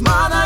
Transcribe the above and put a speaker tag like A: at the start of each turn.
A: smile.